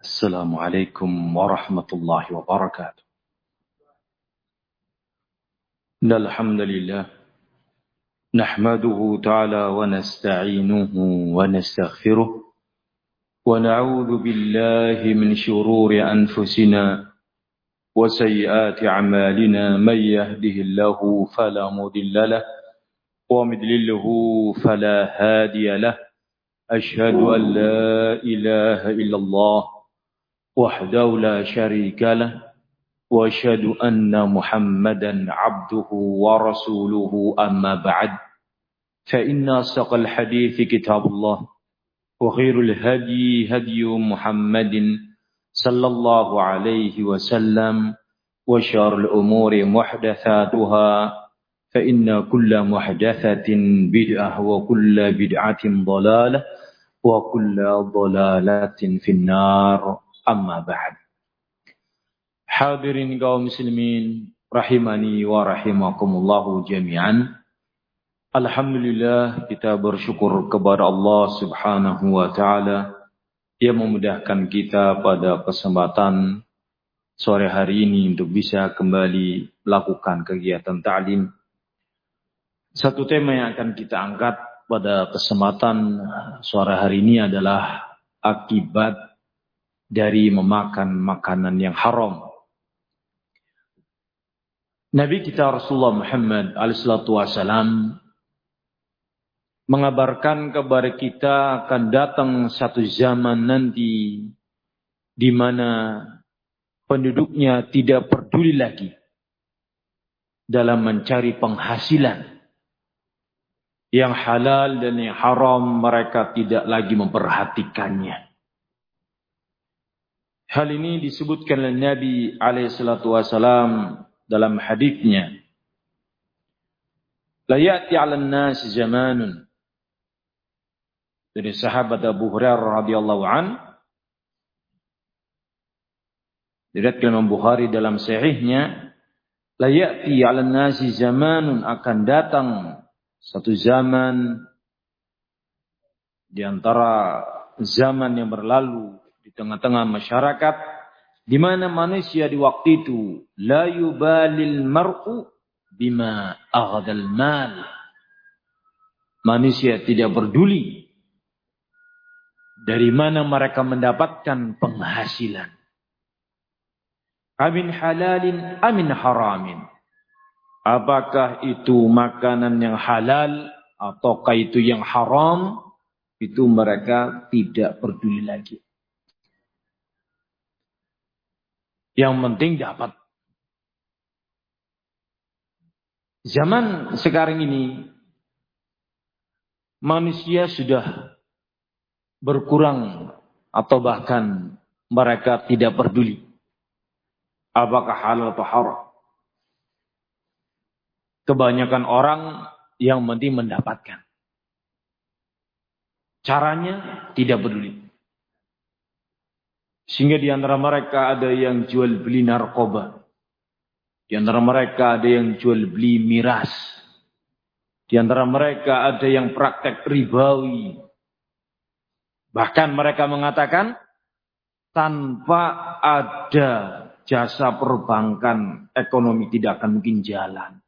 السلام عليكم ورحمة الله وبركاته. إن الحمد لله نحمده تعالى ونستعينه ونستغفره ونعوذ بالله من شرور أنفسنا وسيئات أعمالنا من يهده الله فلا مضل له ومضلله فلا هادي له. أشهد أن لا إله إلا الله وحده لا شريك له وأشهد أن محمدا عبده ورسوله أما بعد فإن أصدق الحديث كتاب الله وخير الهدي هدي محمد صلى الله عليه وسلم وشر الأمور محدثاتها فإن كل محدثة بدعة وكل بدعة ضلالة وكل ضلالة في النار. amma ba'd. Hadirin kaum muslimin rahimani wa rahimakumullahu jami'an. Alhamdulillah kita bersyukur kepada Allah Subhanahu wa taala yang memudahkan kita pada kesempatan sore hari ini untuk bisa kembali melakukan kegiatan ta'lim. Satu tema yang akan kita angkat pada kesempatan sore hari ini adalah akibat dari memakan makanan yang haram. Nabi kita Rasulullah Muhammad alaihissalatu wassalam mengabarkan kepada kita akan datang satu zaman nanti di mana penduduknya tidak peduli lagi dalam mencari penghasilan yang halal dan yang haram mereka tidak lagi memperhatikannya. Hal ini disebutkan oleh Nabi alaihissalatu wassalam dalam hadisnya. La ya'ti 'ala an-nas zamanun. Dari sahabat Abu Hurairah radhiyallahu an. Diriwayatkan Imam Bukhari dalam sahihnya la ya'ti 'ala an-nas zamanun akan datang satu zaman di antara zaman yang berlalu di tengah-tengah masyarakat di mana manusia di waktu itu la yubalil mar'u bima aghadal mal. Manusia tidak peduli dari mana mereka mendapatkan penghasilan. Amin halalin amin haramin. Apakah itu makanan yang halal ataukah itu yang haram? Itu mereka tidak peduli lagi. Yang penting dapat. Zaman sekarang ini manusia sudah berkurang atau bahkan mereka tidak peduli apakah halal atau haram. Kebanyakan orang yang penting mendapatkan. Caranya tidak peduli. Sehingga di antara mereka ada yang jual beli narkoba. Di antara mereka ada yang jual beli miras. Di antara mereka ada yang praktek ribawi. Bahkan mereka mengatakan tanpa ada jasa perbankan ekonomi tidak akan mungkin jalan.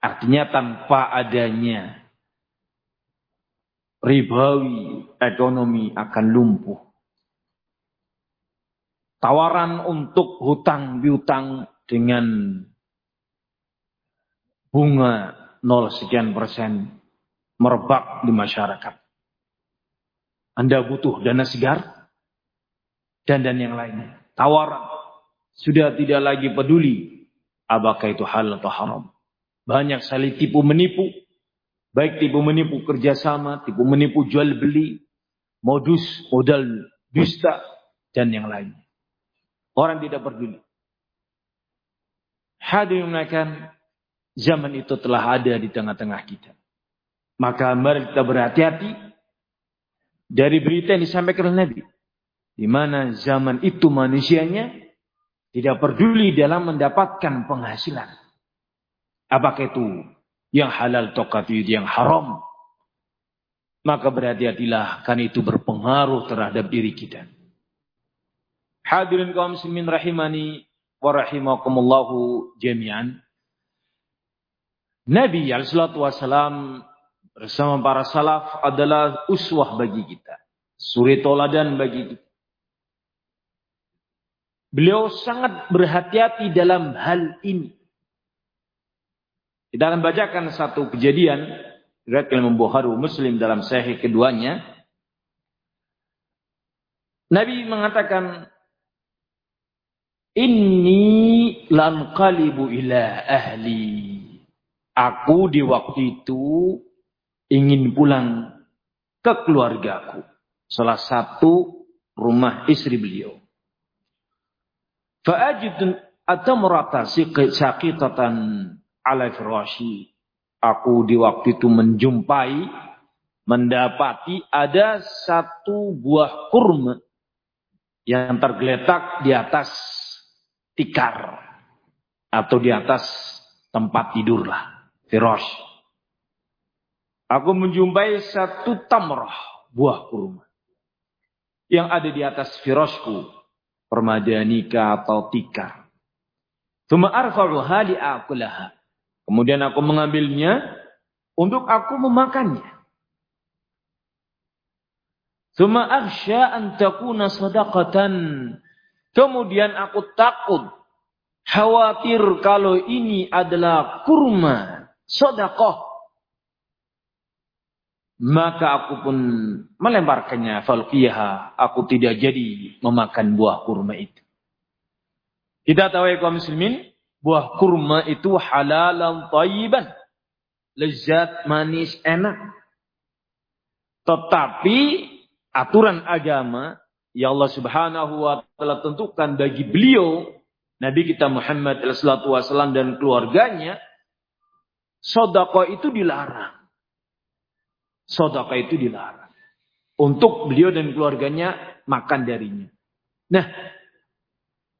Artinya tanpa adanya ribawi ekonomi akan lumpuh tawaran untuk hutang piutang dengan bunga 0 sekian persen merebak di masyarakat. Anda butuh dana segar dan dan yang lainnya. Tawaran sudah tidak lagi peduli apakah itu halal atau haram. Banyak sekali tipu menipu, baik tipu menipu kerjasama, tipu menipu jual beli, modus, modal dusta dan yang lainnya. Orang tidak peduli. Hadirin menaikkan zaman itu telah ada di tengah-tengah kita. Maka mari kita berhati-hati dari berita yang disampaikan oleh Nabi. Di mana zaman itu manusianya tidak peduli dalam mendapatkan penghasilan. Apakah itu yang halal itu yang haram. Maka berhati-hatilah karena itu berpengaruh terhadap diri kita. Hadirin kaum muslimin rahimani wa rahimakumullahu jami'an. Nabi alaihissalatu wassalam bersama para salaf adalah uswah bagi kita. Suri toladan bagi kita. Beliau sangat berhati-hati dalam hal ini. Kita akan bacakan satu kejadian riwayat Imam Muslim dalam sahih keduanya. Nabi mengatakan Inni lan kalibu ila ahli. Aku di waktu itu ingin pulang ke keluargaku. Salah satu rumah istri beliau. Fa'ajidun atamrata sakitatan ala firashi. Aku di waktu itu menjumpai, mendapati ada satu buah kurma yang tergeletak di atas tikar atau di atas tempat tidur lah, firosh. Aku menjumpai satu tamrah, buah kurma. Yang ada di atas firoshku, permadanika atau tikar. Tuma arfa'u hali akulaha. Kemudian aku mengambilnya untuk aku memakannya. Tuma akhsha an takuna sadaqatan Kemudian aku takut, khawatir kalau ini adalah kurma, sodakoh. Maka aku pun melemparkannya falqiyaha. Aku tidak jadi memakan buah kurma itu. Kita tahu ya kaum muslimin, buah kurma itu halalan tayyiban. Lezat, manis, enak. Tetapi aturan agama Ya Allah Subhanahu wa taala tentukan bagi beliau Nabi kita Muhammad sallallahu wasallam dan keluarganya sedekah itu dilarang. Sedekah itu dilarang. Untuk beliau dan keluarganya makan darinya. Nah,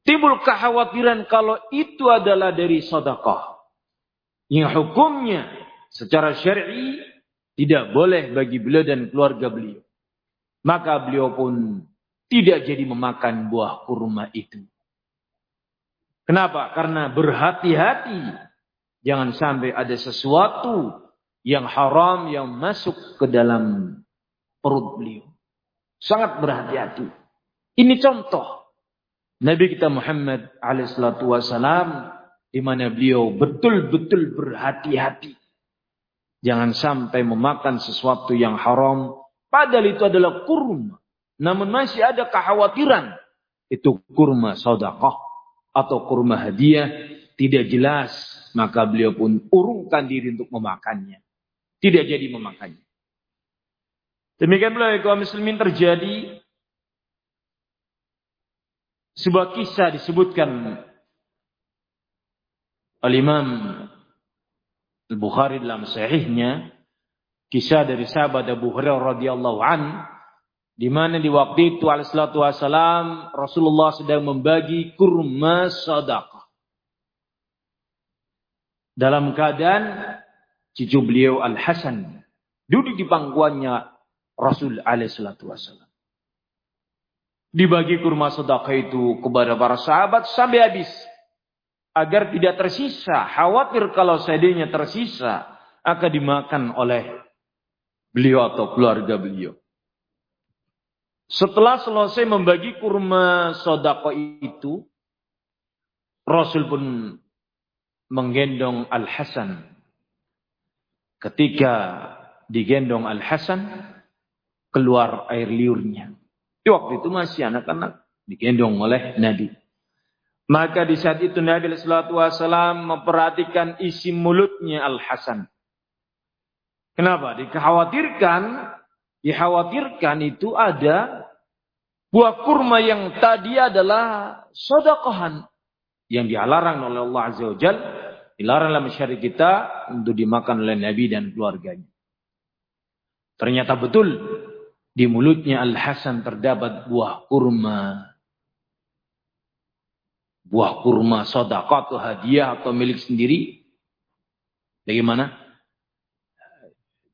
timbul kekhawatiran kalau itu adalah dari sedekah. Yang hukumnya secara syar'i tidak boleh bagi beliau dan keluarga beliau. Maka beliau pun tidak jadi memakan buah kurma itu. Kenapa? Karena berhati-hati. Jangan sampai ada sesuatu yang haram yang masuk ke dalam perut beliau. Sangat berhati-hati. Ini contoh. Nabi kita Muhammad alaihissalatu wassalam di mana beliau betul-betul berhati-hati. Jangan sampai memakan sesuatu yang haram. Padahal itu adalah kurma. Namun masih ada kekhawatiran. Itu kurma sodakoh atau kurma hadiah. Tidak jelas. Maka beliau pun urungkan diri untuk memakannya. Tidak jadi memakannya. Demikian pula kaum muslimin terjadi sebuah kisah disebutkan oleh Imam Al-Bukhari dalam sahihnya kisah dari sahabat Abu Hurairah radhiyallahu an di mana di waktu itu alaihissalatu wassalam Rasulullah sedang membagi kurma sadaqah. Dalam keadaan cucu beliau Al-Hasan duduk di pangkuannya Rasul alaihissalatu wassalam. Dibagi kurma sedekah itu kepada para sahabat sampai habis. Agar tidak tersisa. Khawatir kalau seandainya tersisa. Akan dimakan oleh beliau atau keluarga beliau. Setelah selesai membagi kurma sodako itu, Rasul pun menggendong Al-Hasan. Ketika digendong Al-Hasan, keluar air liurnya. Di waktu itu masih anak-anak digendong oleh Nabi. Maka di saat itu Nabi SAW memperhatikan isi mulutnya Al-Hasan. Kenapa? Dikhawatirkan dikhawatirkan itu ada buah kurma yang tadi adalah sodakohan yang dilarang oleh Allah Azza wa Jal, dilarang dalam syariat kita untuk dimakan oleh Nabi dan keluarganya. Ternyata betul di mulutnya Al Hasan terdapat buah kurma. Buah kurma sodakoh atau hadiah atau milik sendiri. Bagaimana?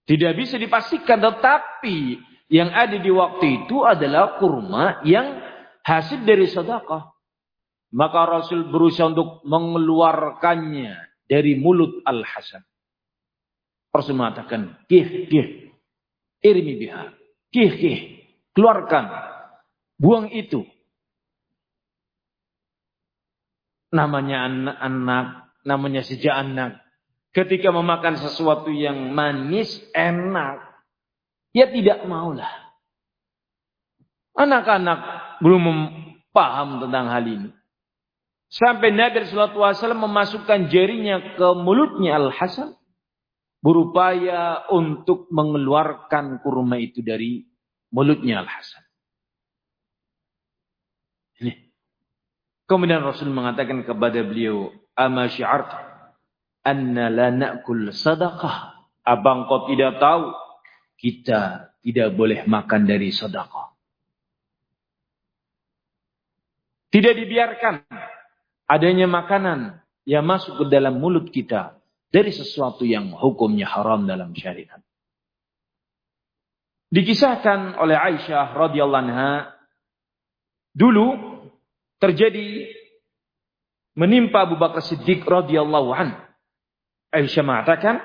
Tidak bisa dipastikan tetapi yang ada di waktu itu adalah kurma yang hasil dari sedekah, maka Rasul berusaha untuk mengeluarkannya dari mulut Al-Hasan. Rasul mengatakan, kih, kih, irmi biha, kih, kih, keluarkan, buang itu. Namanya anak-anak, namanya sejak anak. Ketika memakan sesuatu yang manis, enak, ya tidak maulah. Anak-anak belum paham tentang hal ini. Sampai Nabi Alaihi Wasallam memasukkan jarinya ke mulutnya Al Hasan, berupaya untuk mengeluarkan kurma itu dari mulutnya Al Hasan. Ini. Kemudian Rasul mengatakan kepada beliau, "Ama syi'art anna la na'kul sadaqah?" Abang kau tidak tahu kita tidak boleh makan dari sedekah. Tidak dibiarkan adanya makanan yang masuk ke dalam mulut kita dari sesuatu yang hukumnya haram dalam syariat. Dikisahkan oleh Aisyah radhiyallahu anha dulu terjadi menimpa Abu Bakar Siddiq radhiyallahu an. Aisyah mengatakan,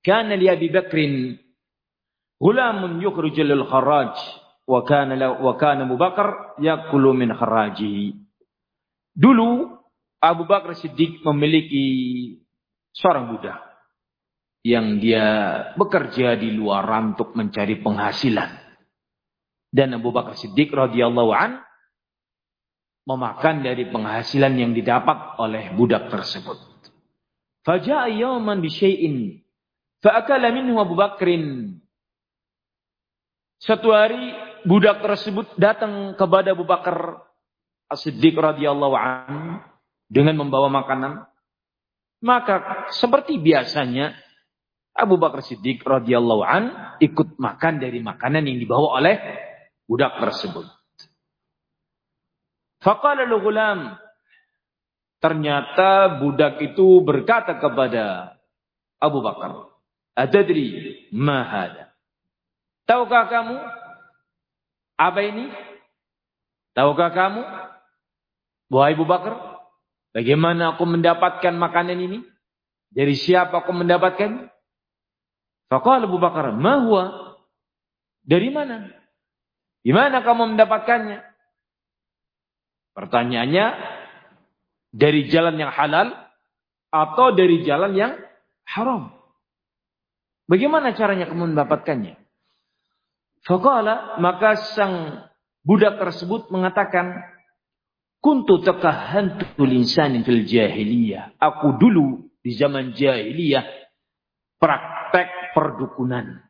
"Kana li Abi Bakrin gulamun yukhrijul kharaj wa kana wa kana Abu Bakar yakulu min kharajihi." Dulu Abu Bakar Siddiq memiliki seorang budak yang dia bekerja di luar untuk mencari penghasilan. Dan Abu Bakar Siddiq radhiyallahu an memakan dari penghasilan yang didapat oleh budak tersebut. Faja'a yawman bi syai'in fa'akala minhu Abu Bakrin. Satu hari budak tersebut datang kepada Abu Bakar As-Siddiq radhiyallahu an dengan membawa makanan, maka seperti biasanya Abu Bakar Siddiq radhiyallahu an ikut makan dari makanan yang dibawa oleh budak tersebut. Faqala gulam Ternyata budak itu berkata kepada Abu Bakar, "Adadri ma hada?" Tahukah kamu apa ini? Tahukah kamu Wahai Abu Bakar, bagaimana aku mendapatkan makanan ini? Dari siapa aku mendapatkan? Faqala Abu Bakar, "Ma huwa?" Dari mana? Di mana kamu mendapatkannya? Pertanyaannya, dari jalan yang halal atau dari jalan yang haram? Bagaimana caranya kamu mendapatkannya? Faqala, maka sang budak tersebut mengatakan, Kuntu takahantu linsanin fil jahiliyah. Aku dulu di zaman jahiliyah praktek perdukunan.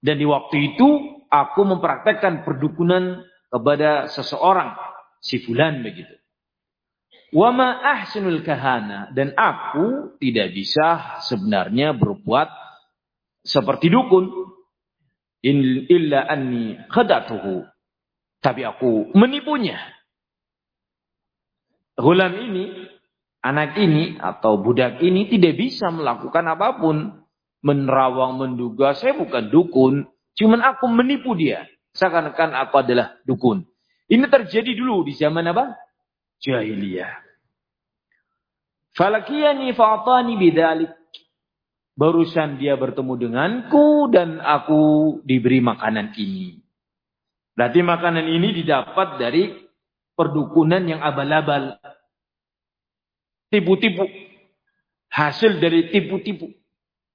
Dan di waktu itu aku mempraktekkan perdukunan kepada seseorang. Si fulan begitu. Wama ahsinul kahana. Dan aku tidak bisa sebenarnya berbuat seperti dukun. Illa anni khadatuhu. Tapi aku menipunya. Gulam ini, anak ini atau budak ini tidak bisa melakukan apa pun. Menerawang, menduga, saya bukan dukun. Cuman aku menipu dia. Seakan-akan aku adalah dukun. Ini terjadi dulu di zaman apa? Jahiliyah. Falakiyani fa'atani bidalik. Barusan dia bertemu denganku dan aku diberi makanan ini. Berarti makanan ini didapat dari perdukunan yang abal-abal. Tipu-tipu. Hasil dari tipu-tipu.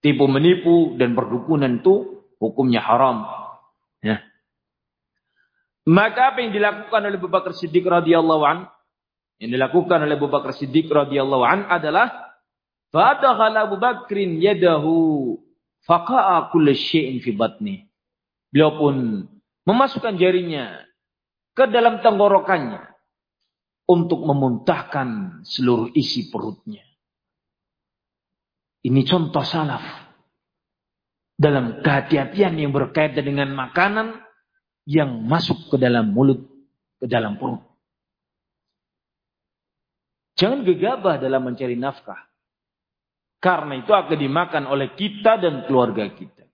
Tipu menipu dan perdukunan itu hukumnya haram. Ya. Maka apa yang dilakukan oleh Abu Bakar Siddiq radhiyallahu an yang dilakukan oleh Abu Bakar Siddiq radhiyallahu an adalah fadakhala Abu Bakrin yadahu faqa'a kullu syai'in fi batni. Beliau pun memasukkan jarinya ke dalam tenggorokannya untuk memuntahkan seluruh isi perutnya. Ini contoh salaf. Dalam kehati-hatian yang berkaitan dengan makanan yang masuk ke dalam mulut, ke dalam perut. Jangan gegabah dalam mencari nafkah. Karena itu akan dimakan oleh kita dan keluarga kita.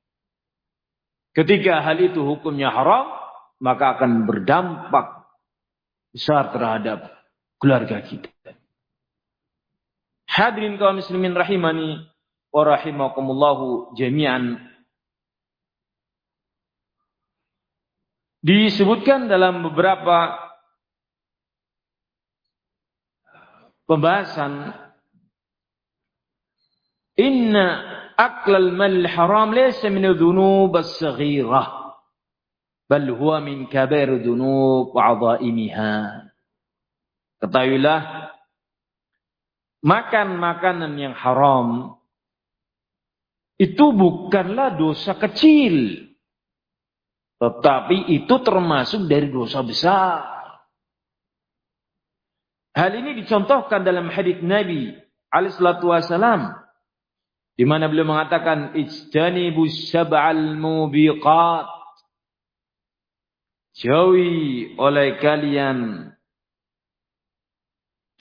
Ketika hal itu hukumnya haram, maka akan berdampak besar terhadap keluarga kita. Hadirin kaum muslimin rahimani wa rahimakumullahu jami'an. Disebutkan dalam beberapa pembahasan inna aklal mal haram laysa min dhunub as-saghirah bal huwa min kabair dhunub wa 'adhaimiha. Ketahuilah makan makanan yang haram itu bukanlah dosa kecil tetapi itu termasuk dari dosa besar. Hal ini dicontohkan dalam hadis Nabi alaihissalatu wassalam di mana beliau mengatakan ijtanibu sab'al mubiqat jauhi oleh kalian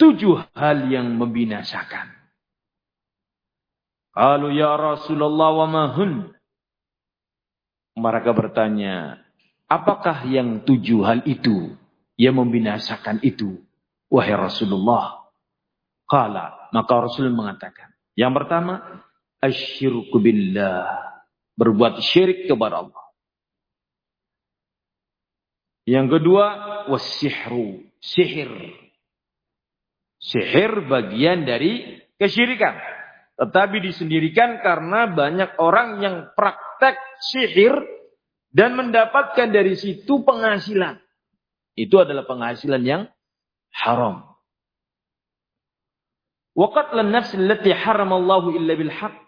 tujuh hal yang membinasakan. Kalau ya Rasulullah wa mahun. Mereka bertanya, apakah yang tujuh hal itu yang membinasakan itu? Wahai Rasulullah. Kala. Maka Rasul mengatakan. Yang pertama. Asyirku billah. Berbuat syirik kepada Allah. Yang kedua. Wasihru. Sihir. Sihir bagian dari kesyirikan. Tetapi disendirikan karena banyak orang yang praktek sihir dan mendapatkan dari situ penghasilan. Itu adalah penghasilan yang haram. Waqat lan nafs allati haramallahu illa bil haqq.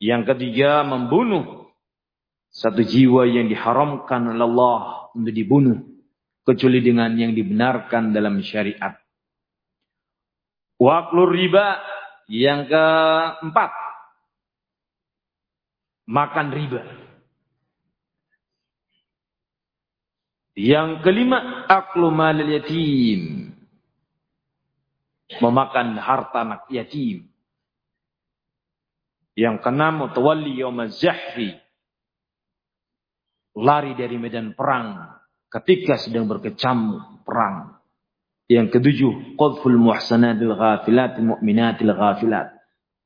Yang ketiga membunuh satu jiwa yang diharamkan oleh Allah untuk dibunuh kecuali dengan yang dibenarkan dalam syariat. Waqlur riba yang keempat makan riba. Yang kelima aklu malil yatim memakan harta anak yatim. Yang keenam mutawalli yaumaz zahri. Lari dari medan perang ketika sedang berkecamuk perang. Yang ketujuh, qadful muhsanatil ghafilatil mu'minatil ghafilat.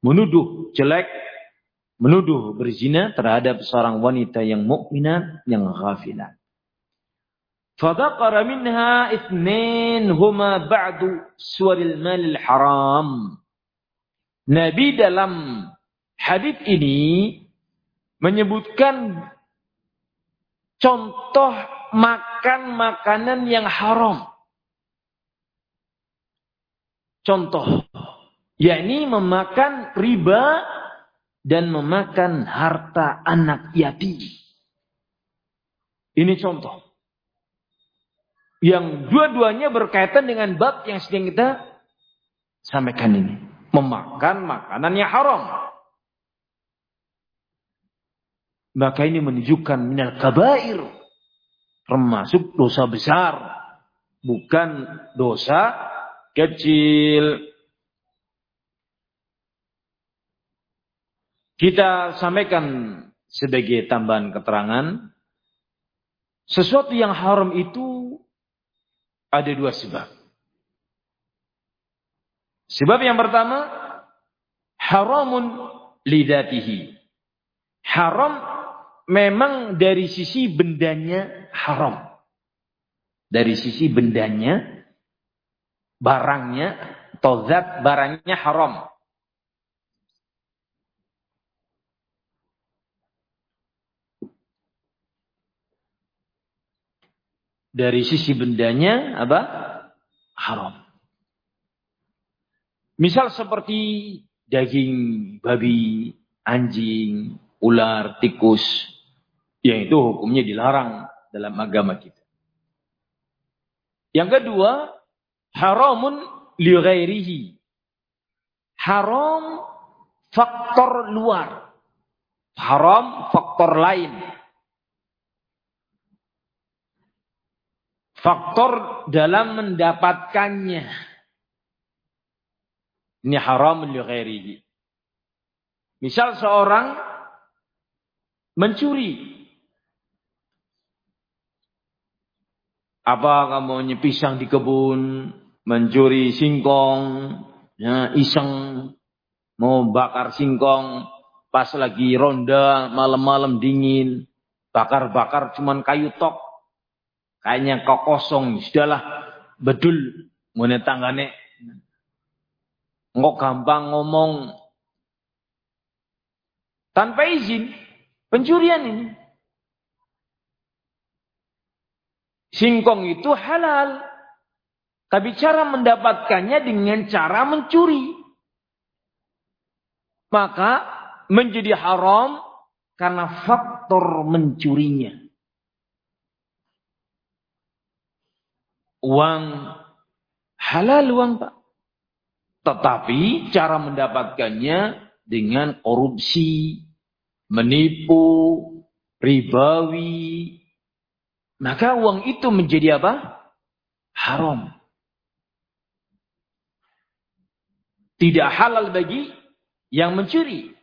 Menuduh jelek, menuduh berzina terhadap seorang wanita yang mukminat yang ghafilat. Fadakara minha ithnin huma ba'du suwaril malil haram. Nabi dalam hadis ini menyebutkan contoh makan makanan yang haram. Contoh, yakni memakan riba dan memakan harta anak yatim. Ini contoh yang dua-duanya berkaitan dengan bab yang sedang kita sampaikan ini. Memakan makanan yang haram. Maka ini menunjukkan minal kabair. Termasuk dosa besar. Bukan dosa kecil. Kita sampaikan sebagai tambahan keterangan. Sesuatu yang haram itu ada dua sebab. Sebab yang pertama, haramun lidatihi. Haram memang dari sisi bendanya haram. Dari sisi bendanya, barangnya, atau zat barangnya haram. dari sisi bendanya apa? Haram. Misal seperti daging babi, anjing, ular, tikus, yang itu hukumnya dilarang dalam agama kita. Yang kedua, haramun li Haram faktor luar. Haram faktor lain. faktor dalam mendapatkannya. Ini haram li ghairihi. Misal seorang mencuri. Apa kamu nyepisang di kebun, mencuri singkong, ya, iseng, mau bakar singkong, pas lagi ronda, malam-malam dingin, bakar-bakar cuman kayu tok, kayaknya kok kosong, sudahlah, bedul, ngene tanggane, nggak gampang ngomong, tanpa izin, pencurian ini. Singkong itu halal. Tapi cara mendapatkannya dengan cara mencuri. Maka menjadi haram karena faktor mencurinya. Uang halal uang pak. Tetapi cara mendapatkannya dengan korupsi, menipu, ribawi, maka uang itu menjadi apa? Haram. Tidak halal bagi yang mencuri.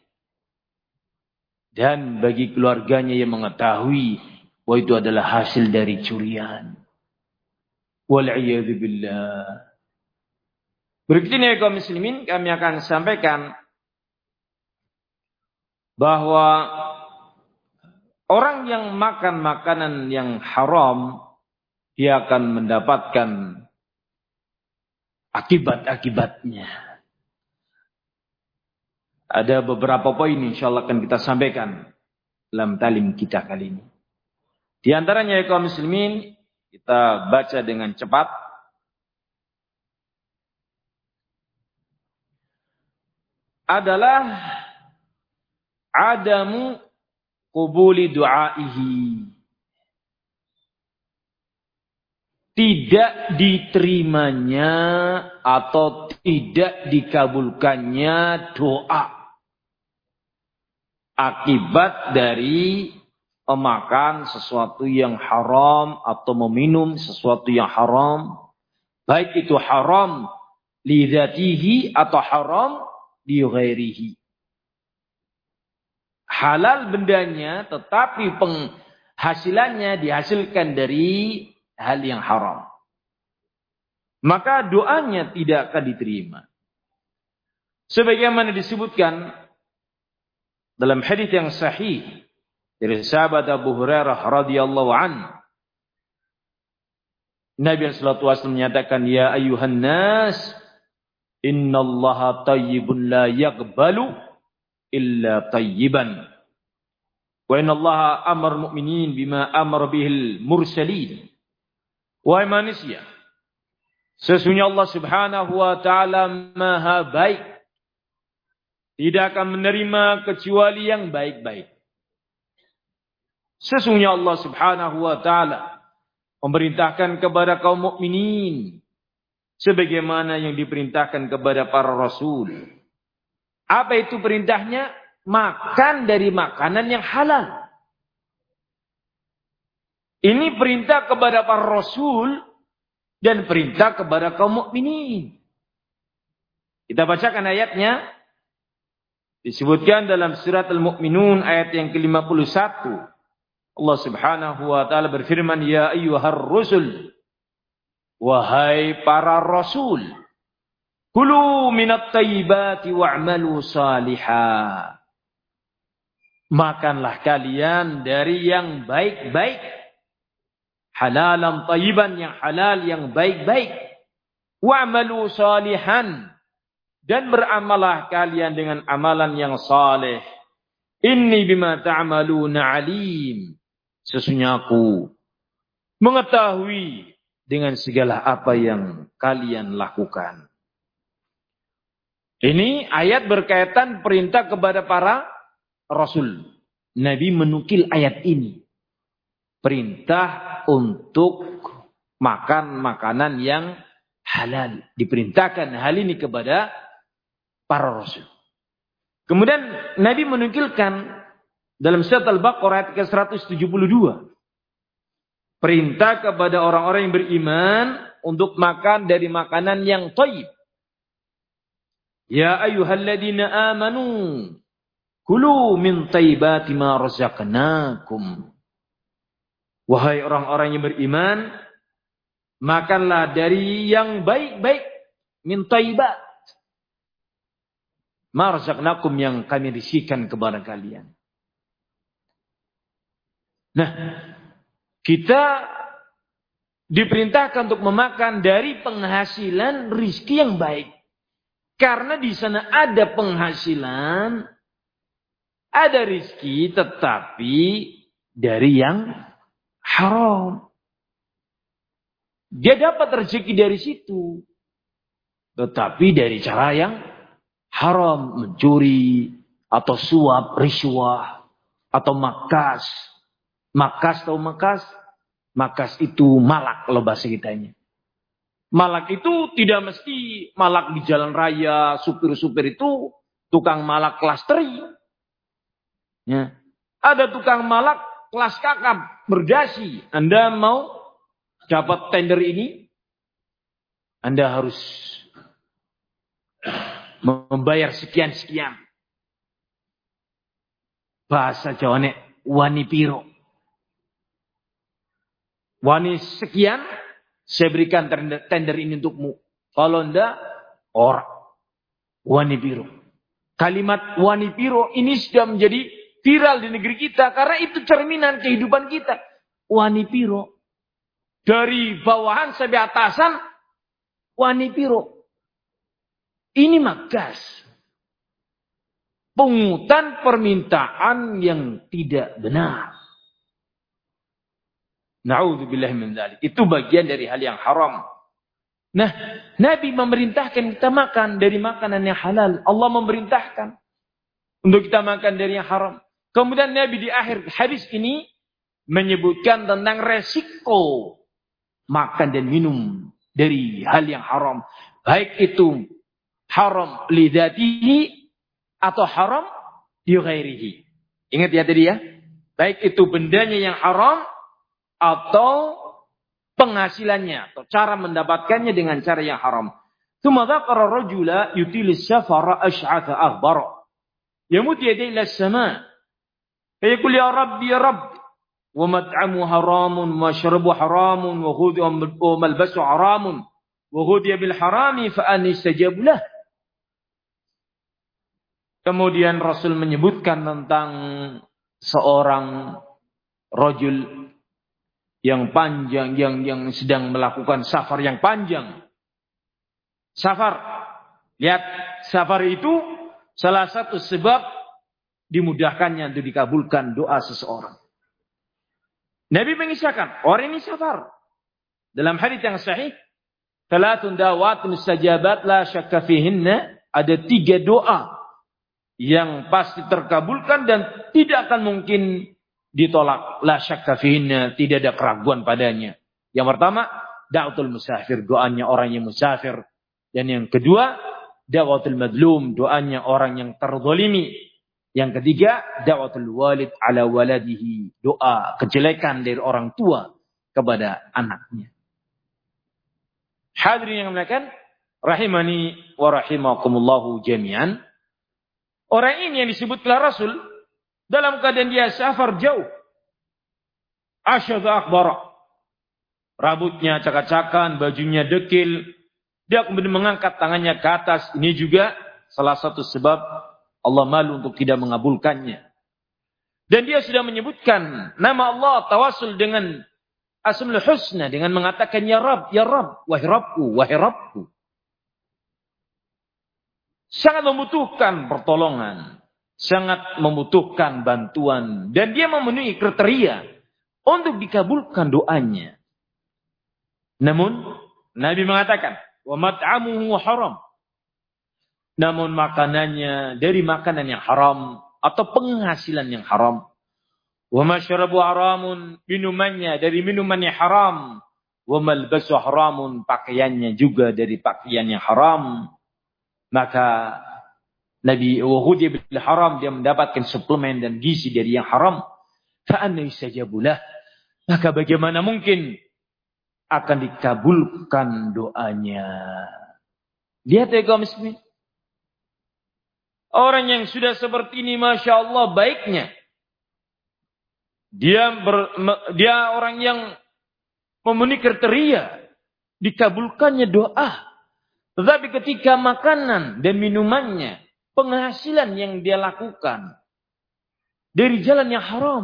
Dan bagi keluarganya yang mengetahui bahwa itu adalah hasil dari curian. Wal'iyadzubillah. Berikutnya ya kaum muslimin kami akan sampaikan bahwa Orang yang makan makanan yang haram, dia akan mendapatkan akibat-akibatnya. Ada beberapa poin insya Allah akan kita sampaikan dalam talim kita kali ini. Di antaranya ya kaum muslimin, kita baca dengan cepat. Adalah adamu kubuli du'aihi. Tidak diterimanya atau tidak dikabulkannya doa. Akibat dari memakan sesuatu yang haram atau meminum sesuatu yang haram. Baik itu haram lidatihi atau haram li ghairihi halal bendanya tetapi penghasilannya dihasilkan dari hal yang haram. Maka doanya tidak akan diterima. Sebagaimana disebutkan dalam hadis yang sahih dari sahabat Abu Hurairah radhiyallahu an Nabi sallallahu alaihi wasallam menyatakan ya ayuhan nas innallaha tayyibun la yaqbalu illa tayyiban. Wa inna Allah amar mu'minin bima amar bihil mursalin. Wahai manusia, sesungguhnya Allah Subhanahu wa taala Maha baik. Tidak akan menerima kecuali yang baik-baik. Sesungguhnya Allah Subhanahu wa taala memerintahkan kepada kaum mukminin sebagaimana yang diperintahkan kepada para rasul apa itu perintahnya? Makan dari makanan yang halal. Ini perintah kepada para rasul dan perintah kepada kaum mukminin. Kita bacakan ayatnya. Disebutkan dalam surat Al-Mu'minun ayat yang ke-51. Allah Subhanahu wa taala berfirman, "Ya ayyuhar rusul" Wahai para rasul, Kulu minat salihah. Makanlah kalian dari yang baik-baik. Halalan tayyiban yang halal yang baik-baik. Wa'malu salihan. Dan beramalah kalian dengan amalan yang saleh. Inni bima ta'amaluna alim. Sesungguhnya aku mengetahui dengan segala apa yang kalian lakukan. Ini ayat berkaitan perintah kepada para rasul. Nabi menukil ayat ini. Perintah untuk makan makanan yang halal. Diperintahkan hal ini kepada para rasul. Kemudian Nabi menukilkan dalam surat Al-Baqarah ayat ke-172. Perintah kepada orang-orang yang beriman untuk makan dari makanan yang taib Ya ayyuhalladzina amanu kulu min taibati ma razaqnakum. Wahai orang-orang yang beriman, Makanlah dari yang baik-baik. Min taibat. Marzaknakum yang kami risikan kepada kalian. Nah, kita diperintahkan untuk memakan dari penghasilan rizki yang baik. Karena di sana ada penghasilan, ada rizki, tetapi dari yang haram. Dia dapat rezeki dari situ. Tetapi dari cara yang haram. Mencuri. Atau suap, riswah. Atau makas. Makas atau makas? Makas itu malak kalau bahasa kitanya. Malak itu tidak mesti malak di jalan raya, supir-supir itu tukang malak kelas teri. Ya. Ada tukang malak kelas kakap, berdasi. Anda mau dapat tender ini, Anda harus membayar sekian-sekian. Bahasa Jawa nek wani piro. Wani sekian, saya berikan tender, ini untukmu. Kalau enggak, orang. Wani piro. Kalimat wani piro ini sudah menjadi viral di negeri kita. Karena itu cerminan kehidupan kita. Wani piro. Dari bawahan sampai atasan, wani piro. Ini magas. Pungutan permintaan yang tidak benar. Na'udzubillah min dzalik. Itu bagian dari hal yang haram. Nah, Nabi memerintahkan kita makan dari makanan yang halal. Allah memerintahkan untuk kita makan dari yang haram. Kemudian Nabi di akhir hadis ini menyebutkan tentang resiko makan dan minum dari hal yang haram. Baik itu haram lidatihi atau haram di Ingat ya tadi ya. Baik itu bendanya yang haram atau penghasilannya atau cara mendapatkannya dengan cara yang haram. Tsumma dzakara rajula yutilu safara ash'atha aghbara. Yamut yadayhi ila sama. Fayaqul ya rabbi ya rabbi wa mat'amu haramun wa syarabu haramun wa ghudhu wa malbasu haramun wa ghudhiya bil harami fa an. Kemudian Rasul menyebutkan tentang seorang rajul yang panjang, yang yang sedang melakukan safar yang panjang. Safar, lihat safar itu salah satu sebab dimudahkannya untuk dikabulkan doa seseorang. Nabi mengisahkan orang ini safar. Dalam hadis yang sahih, Talatun dawat mustajabat la syakka fihinna. Ada tiga doa yang pasti terkabulkan dan tidak akan mungkin ditolak. La syakka fihinna. Tidak ada keraguan padanya. Yang pertama, da'atul musafir. Doanya orang yang musafir. Dan yang kedua, da'watul madlum. Doanya orang yang terzolimi. Yang ketiga, da'watul walid ala waladihi. Doa kejelekan dari orang tua kepada anaknya. Hadirin yang melakukan rahimani wa rahimakumullahu jami'an. Orang ini yang disebut oleh Rasul dalam keadaan dia safar jauh. Asyadu akbar. Rambutnya cakak-cakan, bajunya dekil. Dia kemudian mengangkat tangannya ke atas. Ini juga salah satu sebab Allah malu untuk tidak mengabulkannya. Dan dia sudah menyebutkan nama Allah tawasul dengan asmul husna dengan mengatakan ya Rabb, ya Rabb, wahai Rabbku, wahai Rabbku. Sangat membutuhkan pertolongan, sangat membutuhkan bantuan dan dia memenuhi kriteria untuk dikabulkan doanya. Namun Nabi mengatakan, "Wa mat'amuhu haram." Namun makanannya dari makanan yang haram atau penghasilan yang haram. Wa masyarabu haramun, minumannya dari minuman yang haram. Wa malbasu haramun, pakaiannya juga dari pakaian yang haram. Maka Nabi Wahudi bil haram dia mendapatkan suplemen dan gizi dari yang haram. Fa'anna yusajabulah. Maka bagaimana mungkin akan dikabulkan doanya. Lihat ya kaum. Orang yang sudah seperti ini Masya Allah baiknya. Dia ber, dia orang yang memenuhi kriteria dikabulkannya doa. Tetapi ketika makanan dan minumannya, penghasilan yang dia lakukan dari jalan yang haram,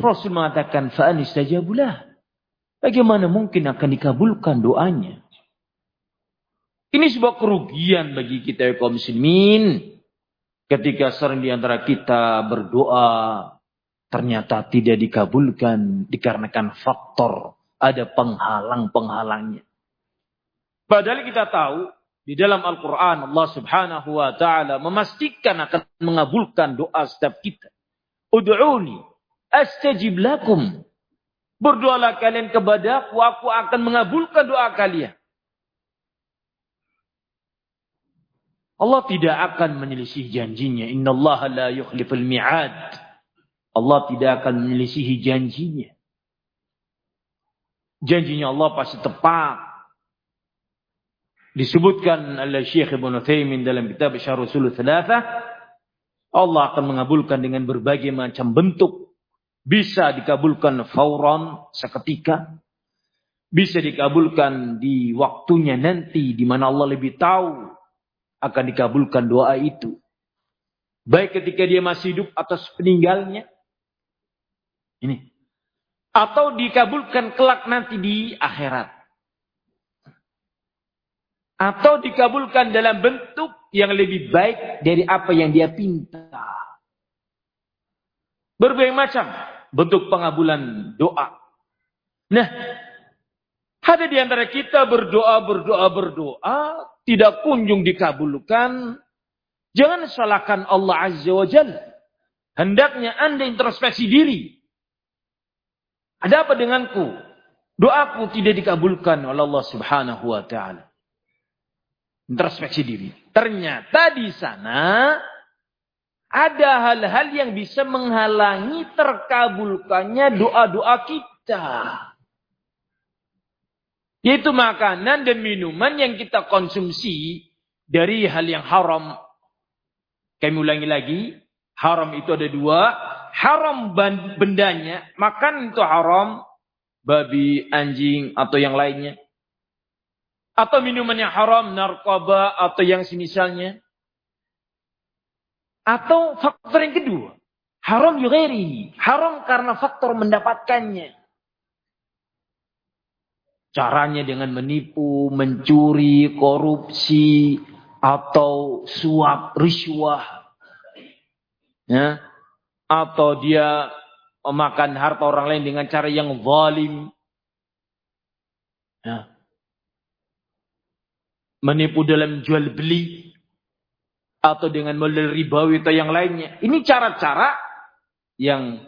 Rasul mengatakan fa'anis bulah. Bagaimana mungkin akan dikabulkan doanya? Ini sebuah kerugian bagi kita kaum muslimin. Ketika sering di antara kita berdoa, ternyata tidak dikabulkan dikarenakan faktor ada penghalang-penghalangnya. Padahal kita tahu di dalam Al-Quran Allah subhanahu wa ta'ala memastikan akan mengabulkan doa setiap kita. Udu'uni astajib lakum. Berdoalah kalian kepada aku, aku akan mengabulkan doa kalian. Allah tidak akan menyelisih janjinya. Inna Allah la yukhliful mi'ad. Allah tidak akan menyelisihi janjinya. Janjinya Allah pasti tepat. Disebutkan oleh Syekh Ibn Uthaymin dalam kitab Syarh Usul Thalatha. Allah akan mengabulkan dengan berbagai macam bentuk. Bisa dikabulkan fauran seketika. Bisa dikabulkan di waktunya nanti di mana Allah lebih tahu akan dikabulkan doa itu. Baik ketika dia masih hidup atau peninggalnya. Ini. Atau dikabulkan kelak nanti di akhirat. Atau dikabulkan dalam bentuk yang lebih baik dari apa yang dia pinta. Berbagai macam bentuk pengabulan doa. Nah, ada di antara kita berdoa, berdoa, berdoa, tidak kunjung dikabulkan. Jangan salahkan Allah Azza wa Jalla. Hendaknya Anda introspeksi diri. Ada apa denganku? Doaku tidak dikabulkan oleh Allah Subhanahu wa taala. Introspeksi diri. Ternyata di sana ada hal-hal yang bisa menghalangi terkabulkannya doa-doa kita. Yaitu makanan dan minuman yang kita konsumsi dari hal yang haram. Kami ulangi lagi. Haram itu ada dua. Haram bendanya. Makan itu haram. Babi, anjing, atau yang lainnya. Atau minuman yang haram, narkoba, atau yang semisalnya. Atau faktor yang kedua. Haram yughairi. Haram karena faktor mendapatkannya. Caranya dengan menipu, mencuri, korupsi, atau suap, riswah. Ya. Atau dia memakan harta orang lain dengan cara yang zalim. Ya. Menipu dalam jual beli. Atau dengan model ribawi atau yang lainnya. Ini cara-cara yang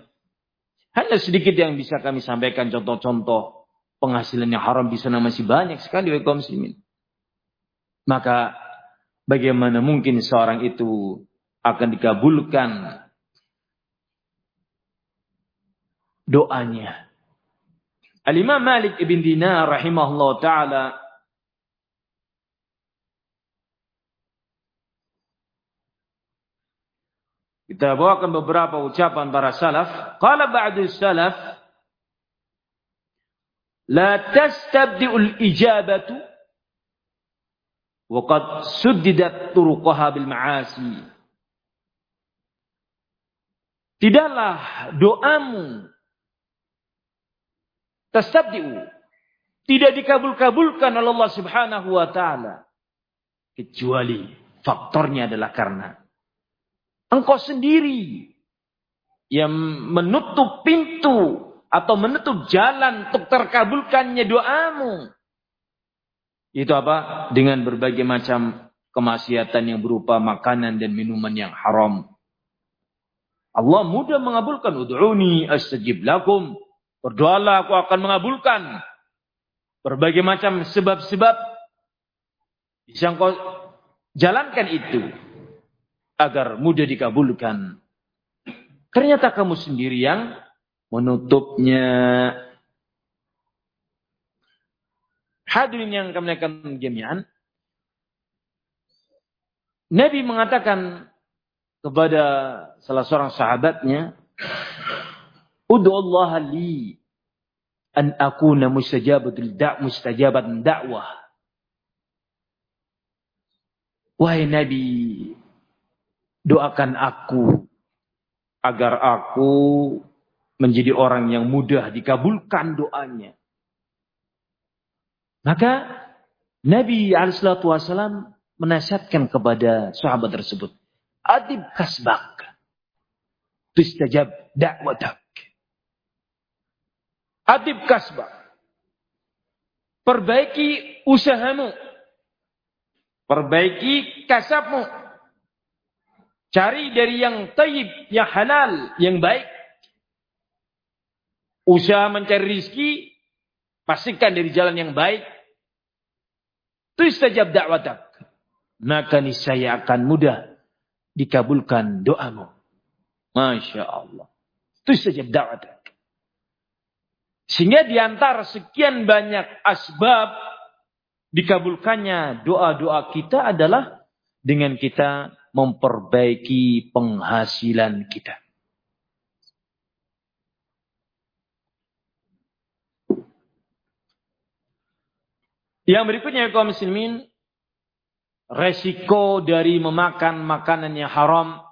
hanya sedikit yang bisa kami sampaikan contoh-contoh penghasilan yang haram di sana masih banyak sekali oleh muslimin. Maka bagaimana mungkin seorang itu akan dikabulkan doanya. Al-Imam Malik ibn Dinar rahimahullah taala Kita bawakan beberapa ucapan para salaf. Qala ba'du salaf la tastabdi'ul ijabatu wa qad suddidat turuqaha bil ma'asi. Tidaklah doamu tastabdi'u tidak dikabul-kabulkan oleh Allah Subhanahu wa taala kecuali faktornya adalah karena engkau sendiri yang menutup pintu atau menutup jalan untuk terkabulkannya doamu. Itu apa? Dengan berbagai macam kemaksiatan yang berupa makanan dan minuman yang haram. Allah mudah mengabulkan. Udu'uni astajib lakum. Berdoalah aku akan mengabulkan. Berbagai macam sebab-sebab. Bisa engkau jalankan itu. Agar mudah dikabulkan. Ternyata kamu sendiri yang menutupnya. Hadirin yang kami akan jami'an. Nabi mengatakan kepada salah seorang sahabatnya, Udu Allah li an akuna mustajabatul da' mustajabat dakwah. Wahai Nabi, doakan aku agar aku menjadi orang yang mudah dikabulkan doanya. Maka Nabi Alaihissalam menasihatkan kepada sahabat tersebut, adib kasbak, tustajab dakwatak. Adib kasbak, perbaiki usahamu, perbaiki kasabmu, cari dari yang taib, yang halal, yang baik. Usaha mencari rizki, pastikan dari jalan yang baik. Tustajab dakwatak maka niscaya akan mudah dikabulkan doamu. Masya Allah. Itu saja dakwah. Sehingga di antara sekian banyak asbab dikabulkannya doa-doa kita adalah dengan kita memperbaiki penghasilan kita. Yang berikutnya kaum muslimin resiko dari memakan makanan yang haram,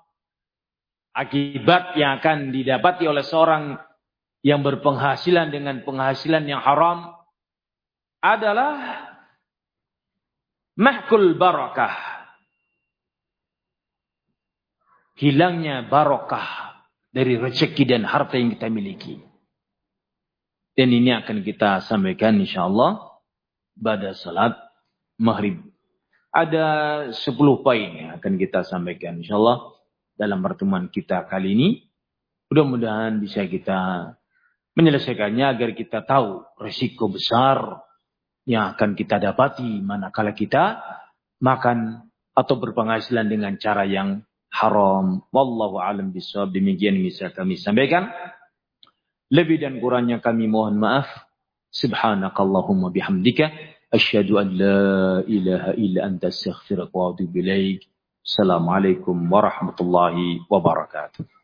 akibat yang akan didapati oleh seorang yang berpenghasilan dengan penghasilan yang haram adalah mahkul barakah. Hilangnya barakah dari rezeki dan harta yang kita miliki. Dan ini akan kita sampaikan insyaAllah pada salat maghrib. Ada 10 poin yang akan kita sampaikan insyaallah dalam pertemuan kita kali ini. Mudah-mudahan bisa kita menyelesaikannya agar kita tahu resiko besar yang akan kita dapati manakala kita makan atau berpenghasilan dengan cara yang haram. Wallahu alam bisawab. Demikian yang bisa kami sampaikan. Lebih dan kurangnya kami mohon maaf. Subhanakallahumma bihamdika. Asyhadu an la ilaha illa anta astaghfiruka wa atubu ilaik. Assalamualaikum warahmatullahi wabarakatuh.